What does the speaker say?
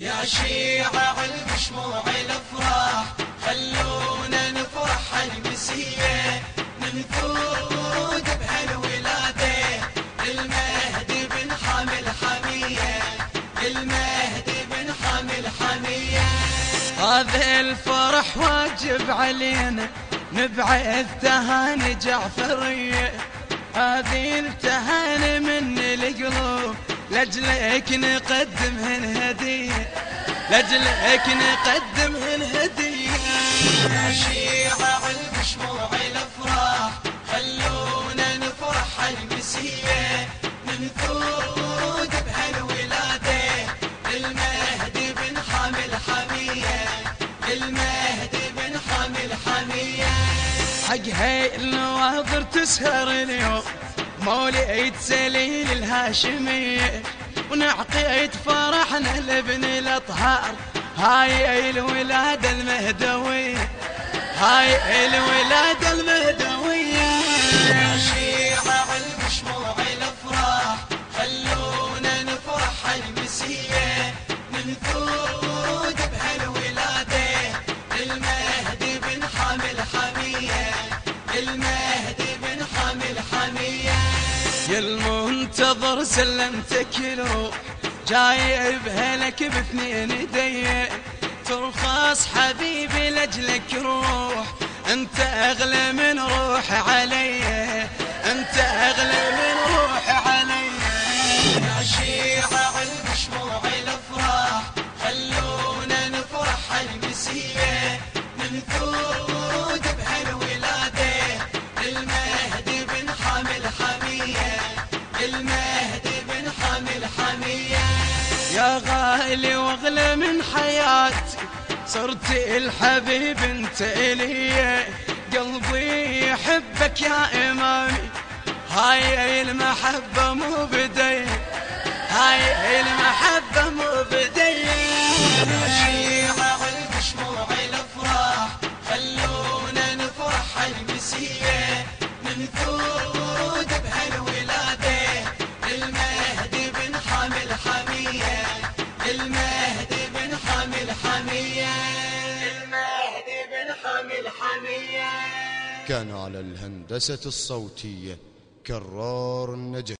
يا شيعة الشموع الافراح خلونا نفرح المسية ننثود بهالولادة. المهدي بن حامل حمية المهدي بن حامل حمية هذا الفرح واجب علينا نبعث تهاني جعفرية. هذه التهاني لجلك نقدمهن هدية. لجلك نقدمهن هدية. يا شيعة الشموع الافراح خلونا نفرح المسية ننثود بهالولادة المهدي بن حامل حمية. المهدي بن حامل حمية. حق هاي النواظر تسهر اليوم. مولد سليل الهاشمية ونعقيد فرحنا لابن الأطهار. هاي الولادة المهدوية هاي الولادة المهدوية يا شيعة الشموع الأفراح خلونا نفرح المسية ننثود بهالولادة يا المنتظر سلمتك روح جايبها لك باثنين ايدي ترخص حبيبي لأجلك روح أنت أغلى من روح علي. المهدي بن حامل حمية يا غالي واغلى من حياتي صرت الحبيب انت إلي. قلبي يحبك يا إمامي هاي المحبة مو بدي هاي المحبة مو بدي بن حامل حمية كان على الهندسة الصوتية كرار النجف